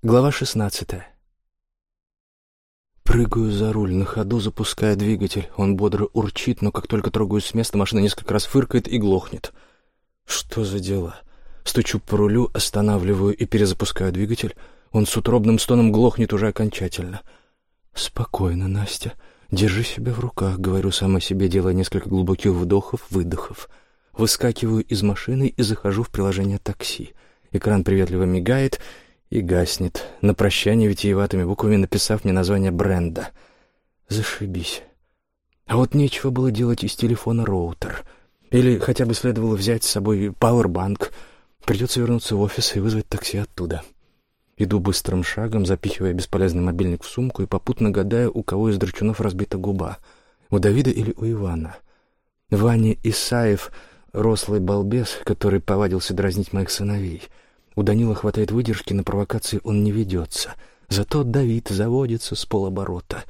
Глава шестнадцатая. Прыгаю за руль, на ходу запуская двигатель. Он бодро урчит, но как только трогаюсь с места, машина несколько раз фыркает и глохнет. Что за дела? Стучу по рулю, останавливаю и перезапускаю двигатель. Он с утробным стоном глохнет уже окончательно. «Спокойно, Настя. Держи себя в руках», — говорю сама себе, делая несколько глубоких вдохов, выдохов. Выскакиваю из машины и захожу в приложение такси. Экран приветливо мигает — и гаснет, на прощание витиеватыми буквами написав мне название бренда. Зашибись. А вот нечего было делать из телефона роутер. Или хотя бы следовало взять с собой пауэрбанк. Придется вернуться в офис и вызвать такси оттуда. Иду быстрым шагом, запихивая бесполезный мобильник в сумку и попутно гадая, у кого из драчунов разбита губа. У Давида или у Ивана. Ваня Исаев — рослый балбес, который повадился дразнить моих сыновей — у Данила хватает выдержки, на провокации он не ведется. Зато Давид заводится с полоборота.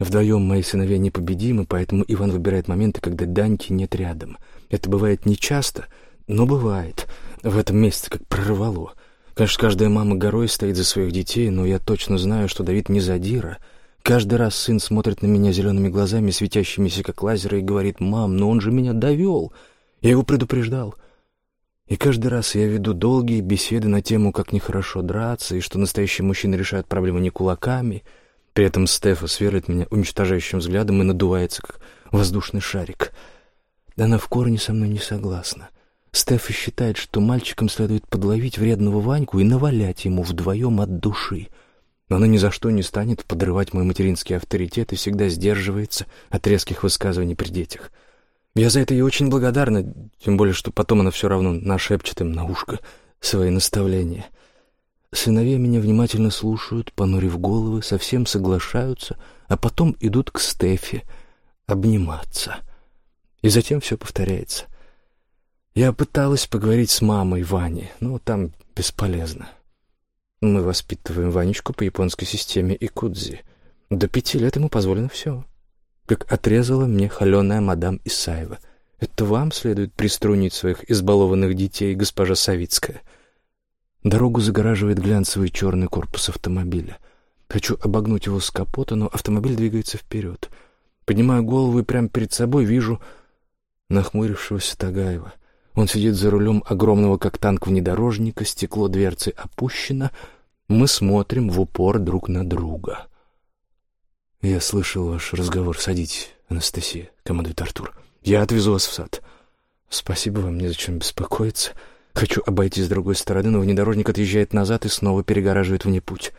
Вдвоем мои сыновья непобедимы, поэтому Иван выбирает моменты, когда Даньки нет рядом. Это бывает нечасто, но бывает. В этом месяце как прорвало. Конечно, каждая мама горой стоит за своих детей, но я точно знаю, что Давид не задира. Каждый раз сын смотрит на меня зелеными глазами, светящимися как лазеры, и говорит, «Мам, но он же меня довел!» Я его предупреждал. И каждый раз я веду долгие беседы на тему, как нехорошо драться, и что настоящие мужчины решают проблемы не кулаками. При этом Стефа сверлит меня уничтожающим взглядом и надувается, как воздушный шарик. Она в корне со мной не согласна. Стефа считает, что мальчикам следует подловить вредного Ваньку и навалять ему вдвоем от души. Но она ни за что не станет подрывать мой материнский авторитет и всегда сдерживается от резких высказываний при детях. Я за это ей очень благодарна, тем более, что потом она все равно нашепчет им на ушко свои наставления. Сыновья меня внимательно слушают, понурив головы, совсем соглашаются, а потом идут к Стефе обниматься. И затем все повторяется. Я пыталась поговорить с мамой Вани, но там бесполезно. Мы воспитываем Ванечку по японской системе Икудзи. До пяти лет ему позволено все как отрезала мне холеная мадам Исаева. Это вам следует приструнить своих избалованных детей, госпожа Савицкая. Дорогу загораживает глянцевый черный корпус автомобиля. Хочу обогнуть его с капота, но автомобиль двигается вперед. Поднимаю голову и прямо перед собой вижу нахмурившегося Тагаева. Он сидит за рулем огромного, как танк, внедорожника, стекло дверцы опущено. Мы смотрим в упор друг на друга. «Я слышал ваш разговор. Садитесь, Анастасия», — командует Артур. «Я отвезу вас в сад». «Спасибо вам, незачем беспокоиться. Хочу обойти с другой стороны, но внедорожник отъезжает назад и снова перегораживает мне путь.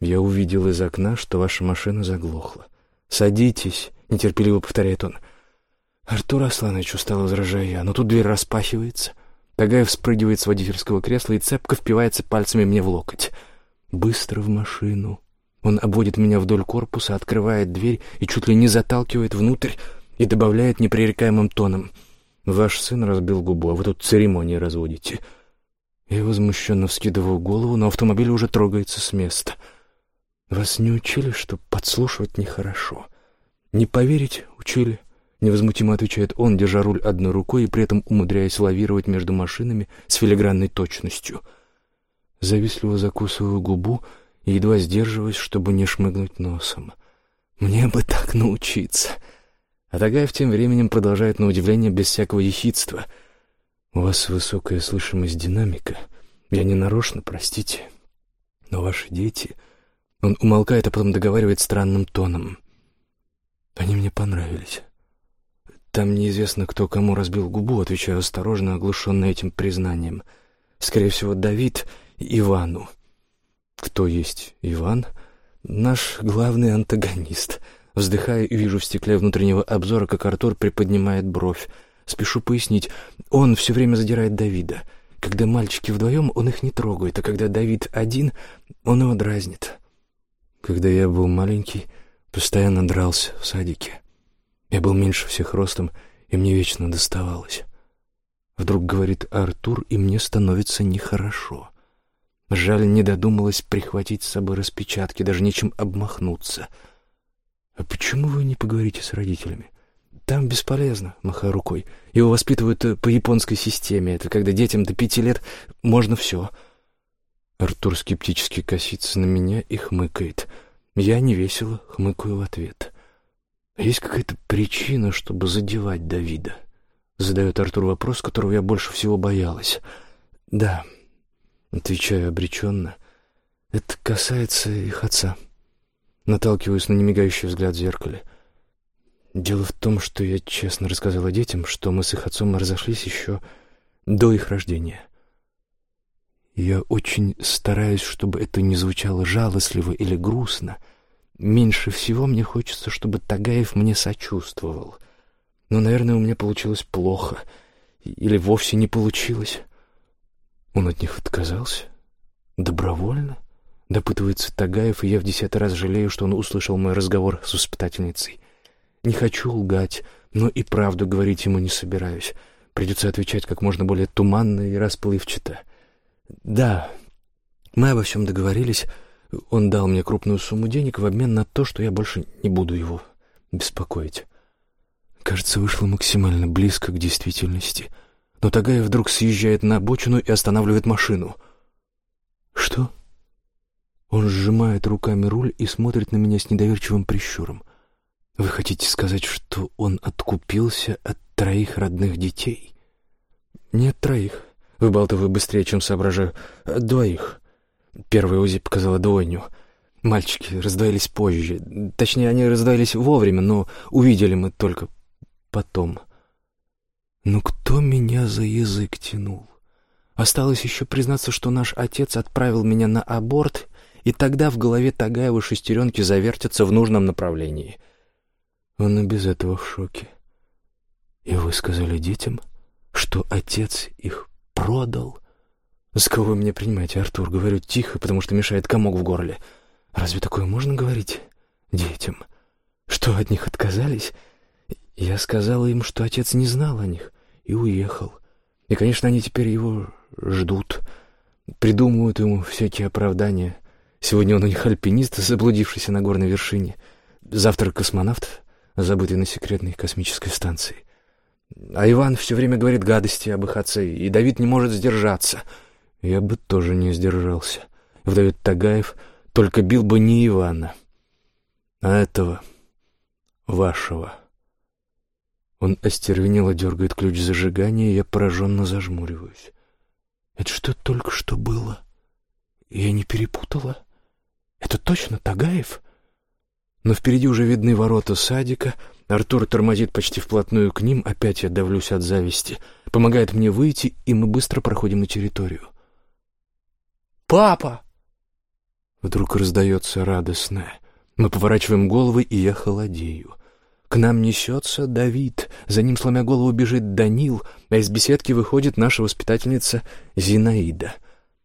Я увидел из окна, что ваша машина заглохла. «Садитесь», — нетерпеливо повторяет он. «Артур Асланович устал, возражаю я, но тут дверь распахивается». Тагаев спрыгивает с водительского кресла и цепко впивается пальцами мне в локоть. «Быстро в машину», он обводит меня вдоль корпуса, открывает дверь и чуть ли не заталкивает внутрь и добавляет непререкаемым тоном. «Ваш сын разбил губу, а вы тут церемонии разводите». Я возмущенно вскидываю голову, но автомобиль уже трогается с места. «Вас не учили, что подслушивать нехорошо?» «Не поверить учили», — невозмутимо отвечает он, держа руль одной рукой и при этом умудряясь лавировать между машинами с филигранной точностью. Завистливо закусываю губу — едва сдерживаясь, чтобы не шмыгнуть носом. «Мне бы так научиться!» А Тагаев тем временем продолжает на удивление без всякого ехидства. «У вас высокая слышимость динамика. Я не нарочно, простите. Но ваши дети...» Он умолкает, а потом договаривает странным тоном. «Они мне понравились». «Там неизвестно, кто кому разбил губу», — отвечаю осторожно, оглушенный этим признанием. «Скорее всего, Давид Ивану». Кто есть Иван? Наш главный антагонист. Вздыхаю и вижу в стекле внутреннего обзора, как Артур приподнимает бровь. Спешу пояснить. Он все время задирает Давида. Когда мальчики вдвоем, он их не трогает, а когда Давид один, он его дразнит. Когда я был маленький, постоянно дрался в садике. Я был меньше всех ростом, и мне вечно доставалось. Вдруг говорит Артур, и мне становится нехорошо. Жаль, не додумалась прихватить с собой распечатки, даже нечем обмахнуться. «А почему вы не поговорите с родителями?» «Там бесполезно», — махая рукой. «Его воспитывают э, по японской системе. Это когда детям до пяти лет можно все». Артур скептически косится на меня и хмыкает. Я невесело хмыкаю в ответ. Есть какая-то причина, чтобы задевать Давида? Задает Артур вопрос, которого я больше всего боялась. Да, отвечаю обреченно. Это касается их отца. Наталкиваюсь на немигающий взгляд в зеркале. Дело в том, что я честно рассказала детям, что мы с их отцом разошлись еще до их рождения. Я очень стараюсь, чтобы это не звучало жалостливо или грустно. Меньше всего мне хочется, чтобы Тагаев мне сочувствовал. Но, наверное, у меня получилось плохо. Или вовсе не получилось. Он от них отказался? Добровольно? Допытывается Тагаев, и я в десятый раз жалею, что он услышал мой разговор с воспитательницей. Не хочу лгать, но и правду говорить ему не собираюсь. Придется отвечать как можно более туманно и расплывчато. Да, мы обо всем договорились. Он дал мне крупную сумму денег в обмен на то, что я больше не буду его беспокоить. Кажется, вышло максимально близко к действительности. Но Тагаев вдруг съезжает на обочину и останавливает машину. «Что?» Он сжимает руками руль и смотрит на меня с недоверчивым прищуром. «Вы хотите сказать, что он откупился от троих родных детей?» «Нет, троих. Выбалтываю быстрее, чем соображаю. Двоих. Первая УЗИ показала двойню. Мальчики раздвоились позже. Точнее, они раздвоились вовремя, но увидели мы только потом. Ну кто меня за язык тянул? Осталось еще признаться, что наш отец отправил меня на аборт, и тогда в голове Тагаева шестеренки завертятся в нужном направлении. Он и без этого в шоке. И вы сказали детям, что отец их продал. С кого вы меня принимаете, Артур? Говорю тихо, потому что мешает комок в горле. Разве такое можно говорить детям? Что, от них отказались? Я сказала им, что отец не знал о них и уехал. И, конечно, они теперь его ждут, придумывают ему всякие оправдания. Сегодня он у них альпинист, заблудившийся на горной вершине. Завтра космонавт, забытый на секретной космической станции. А Иван все время говорит гадости об их отце, и Давид не может сдержаться. Я бы тоже не сдержался. Вдовед Тагаев только бил бы не Ивана, а этого вашего. Он остервенело дергает ключ зажигания, и я пораженно зажмуриваюсь. Это что только что было? Я не перепутала? Это точно Тагаев? Но впереди уже видны ворота садика — Артур тормозит почти вплотную к ним, опять я давлюсь от зависти. Помогает мне выйти, и мы быстро проходим на территорию. «Папа!» Вдруг раздается радостное. Мы поворачиваем головы, и я холодею. К нам несется Давид, за ним, сломя голову, бежит Данил, а из беседки выходит наша воспитательница Зинаида.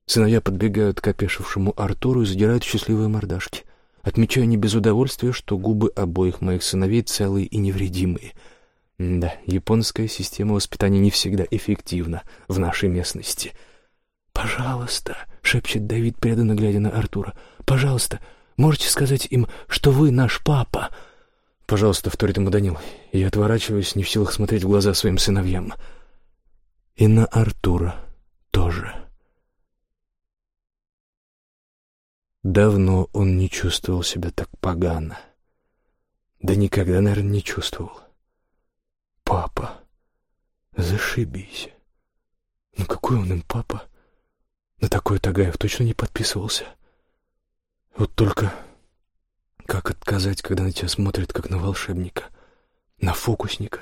Сыновья подбегают к опешившему Артуру и задирают счастливые мордашки — Отмечаю не без удовольствия, что губы обоих моих сыновей целые и невредимые. Да, японская система воспитания не всегда эффективна в нашей местности. «Пожалуйста», — шепчет Давид, преданно глядя на Артура, — «пожалуйста, можете сказать им, что вы наш папа?» «Пожалуйста», — вторит ему Данил. Я отворачиваюсь, не в силах смотреть в глаза своим сыновьям. И на Артура тоже. Давно он не чувствовал себя так погано. Да никогда, наверное, не чувствовал. Папа, зашибись. Ну какой он им папа? На такой Тагаев точно не подписывался. Вот только как отказать, когда на тебя смотрят, как на волшебника, на фокусника,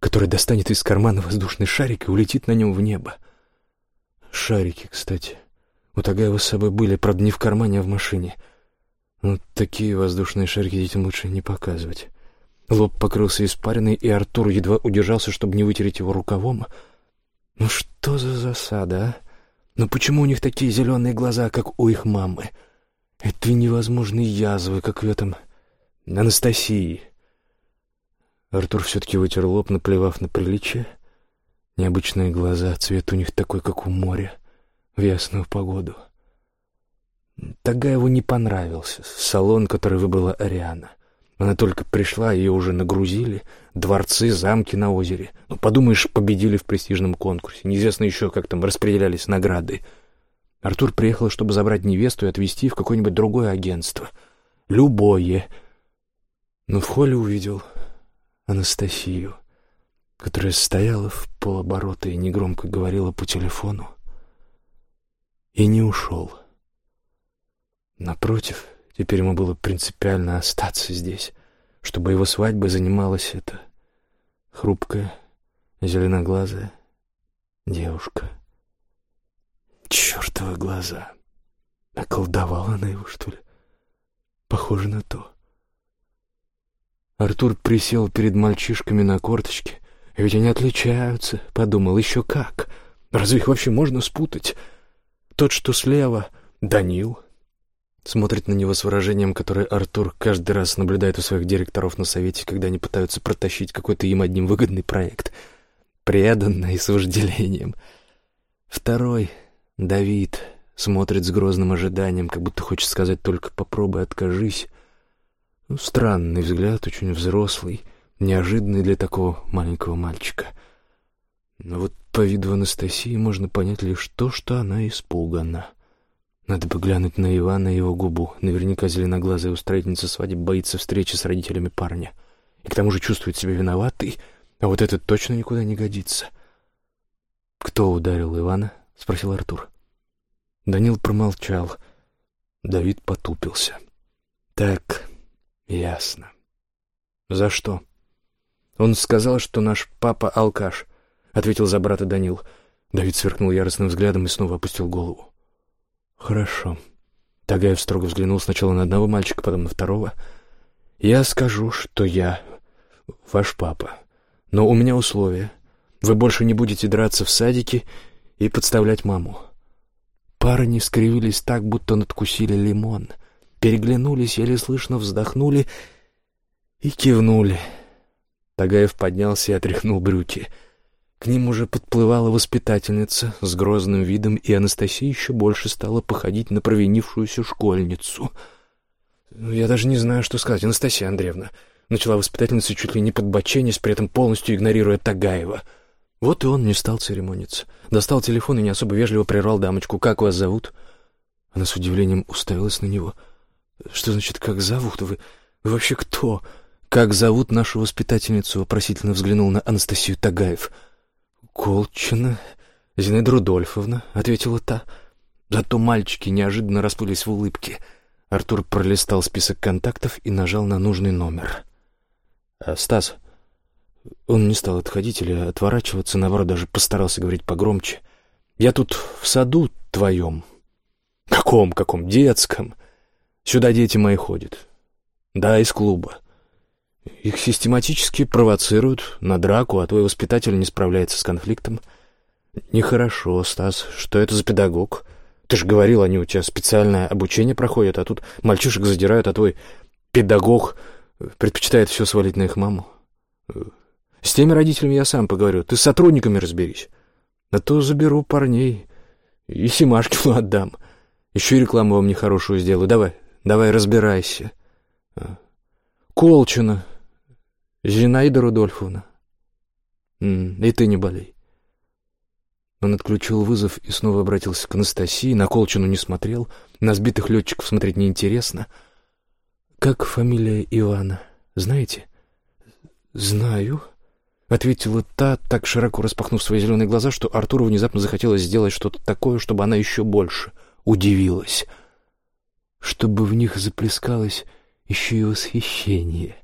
который достанет из кармана воздушный шарик и улетит на нем в небо? Шарики, кстати, у Тагаева с собой были, правда, не в кармане, а в машине. Но такие воздушные шарики детям лучше не показывать. Лоб покрылся испариной, и Артур едва удержался, чтобы не вытереть его рукавом. Ну что за засада, а? Ну почему у них такие зеленые глаза, как у их мамы? Это невозможные язвы, как в этом Анастасии. Артур все-таки вытер лоб, наплевав на приличие. Необычные глаза, цвет у них такой, как у моря в ясную погоду. Тагаеву не понравился салон, который выбрала Ариана. Она только пришла, ее уже нагрузили. Дворцы, замки на озере. Ну, подумаешь, победили в престижном конкурсе. Неизвестно еще, как там распределялись награды. Артур приехал, чтобы забрать невесту и отвезти в какое-нибудь другое агентство. Любое. Но в холле увидел Анастасию, которая стояла в полоборота и негромко говорила по телефону. И не ушел. Напротив, теперь ему было принципиально остаться здесь, чтобы его свадьбой занималась эта хрупкая, зеленоглазая девушка. Чертовы глаза! Околдовала она его, что ли? Похоже на то. Артур присел перед мальчишками на корточке. Ведь они отличаются, подумал, еще как. Разве их вообще можно спутать? Тот, что слева, Данил, смотрит на него с выражением, которое Артур каждый раз наблюдает у своих директоров на совете, когда они пытаются протащить какой-то им одним выгодный проект. Преданно и с вожделением. Второй, Давид, смотрит с грозным ожиданием, как будто хочет сказать только «попробуй, откажись». Ну, странный взгляд, очень взрослый, неожиданный для такого маленького мальчика. Но вот по виду Анастасии можно понять лишь то, что она испугана. Надо бы глянуть на Ивана и его губу. Наверняка зеленоглазая устроительница свадеб боится встречи с родителями парня. И к тому же чувствует себя виноватой, а вот этот точно никуда не годится. «Кто ударил Ивана?» — спросил Артур. Данил промолчал. Давид потупился. «Так, ясно. За что?» «Он сказал, что наш папа алкаш», — ответил за брата Данил. Давид сверкнул яростным взглядом и снова опустил голову. «Хорошо». Тагаев строго взглянул сначала на одного мальчика, потом на второго. «Я скажу, что я ваш папа. Но у меня условия. Вы больше не будете драться в садике и подставлять маму». Парни скривились так, будто надкусили лимон. Переглянулись, еле слышно вздохнули и кивнули. Тагаев поднялся и отряхнул брюки — к ним уже подплывала воспитательница с грозным видом, и Анастасия еще больше стала походить на провинившуюся школьницу. «Ну, «Я даже не знаю, что сказать, Анастасия Андреевна», — начала воспитательница чуть ли не подбоченясь, при этом полностью игнорируя Тагаева. Вот и он не стал церемониться. Достал телефон и не особо вежливо прервал дамочку. «Как вас зовут?» Она с удивлением уставилась на него. «Что значит, как зовут? Вы, вы вообще кто?» «Как зовут нашу воспитательницу?» — вопросительно взглянул на Анастасию Тагаев. «Колчина Зинаида Рудольфовна», — ответила та. Зато мальчики неожиданно расплылись в улыбке. Артур пролистал список контактов и нажал на нужный номер. «А, «Стас...» Он не стал отходить или отворачиваться, наоборот, даже постарался говорить погромче. «Я тут в саду твоем». «Каком, каком? Детском. Сюда дети мои ходят. Да, из клуба. Их систематически провоцируют на драку, а твой воспитатель не справляется с конфликтом. Нехорошо, Стас. Что это за педагог? Ты же говорил, они у тебя специальное обучение проходят, а тут мальчишек задирают, а твой педагог предпочитает все свалить на их маму. С теми родителями я сам поговорю. Ты с сотрудниками разберись. А то заберу парней и Семашкину отдам. Еще и рекламу вам нехорошую сделаю. Давай, давай, разбирайся. Колчина «Зинаида Рудольфовна». «И ты не болей». Он отключил вызов и снова обратился к Анастасии. На Колчину не смотрел, на сбитых летчиков смотреть неинтересно. «Как фамилия Ивана, знаете?» «Знаю», — ответила та, так широко распахнув свои зеленые глаза, что Артуру внезапно захотелось сделать что-то такое, чтобы она еще больше удивилась. Чтобы в них заплескалось еще и восхищение.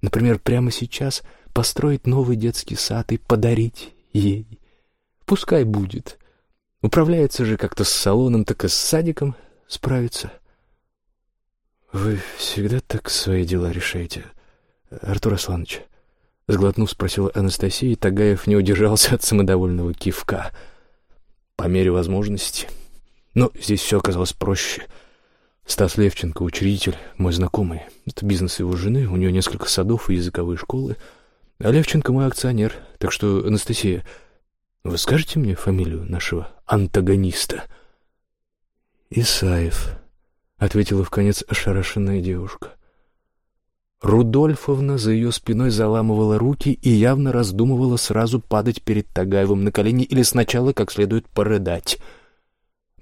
Например, прямо сейчас построить новый детский сад и подарить ей. Пускай будет. Управляется же как-то с салоном, так и с садиком справится. «Вы всегда так свои дела решаете, Артур Асланович?» Сглотнув, спросила Анастасия, и Тагаев не удержался от самодовольного кивка. «По мере возможности. Но здесь все оказалось проще». Стас Левченко, учредитель, мой знакомый. Это бизнес его жены, у нее несколько садов и языковые школы. А Левченко мой акционер. Так что, Анастасия, вы скажете мне фамилию нашего антагониста? Исаев, ответила в конец ошарашенная девушка. Рудольфовна за ее спиной заламывала руки и явно раздумывала сразу падать перед Тагаевым на колени или сначала как следует порыдать —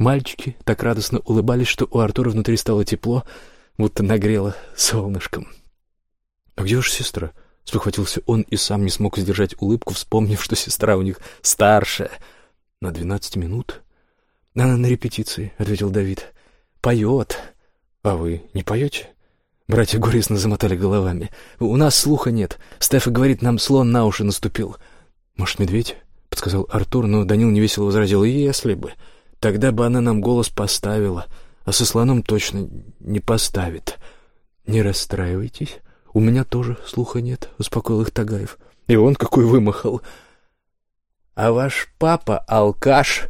Мальчики так радостно улыбались, что у Артура внутри стало тепло, будто нагрело солнышком. «А где ваша сестра?» — спохватился он и сам не смог сдержать улыбку, вспомнив, что сестра у них старшая. «На двенадцать минут?» «Она на репетиции», — ответил Давид. «Поет». «А вы не поете?» Братья горестно замотали головами. «У нас слуха нет. Стефа говорит, нам слон на уши наступил». «Может, медведь?» — подсказал Артур, но Данил невесело возразил. «Если бы. Тогда бы она нам голос поставила, а со слоном точно не поставит». «Не расстраивайтесь. У меня тоже слуха нет», — успокоил их Тагаев. «И он какой вымахал». «А ваш папа алкаш?»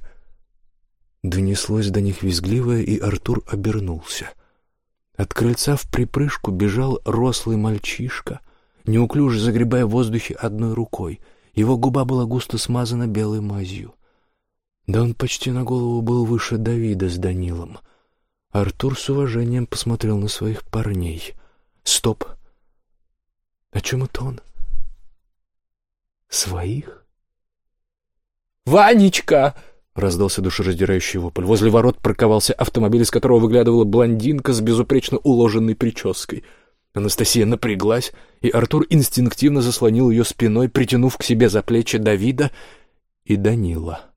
Донеслось до них визгливое, и Артур обернулся. От крыльца в припрыжку бежал рослый мальчишка, неуклюже загребая в воздухе одной рукой. Его губа была густо смазана белой мазью. Да он почти на голову был выше Давида с Данилом. Артур с уважением посмотрел на своих парней. «Стоп! О чем это он? Своих?» «Ванечка!» — раздался душераздирающий вопль. Возле ворот парковался автомобиль, из которого выглядывала блондинка с безупречно уложенной прической. Анастасия напряглась, и Артур инстинктивно заслонил ее спиной, притянув к себе за плечи Давида и Данила.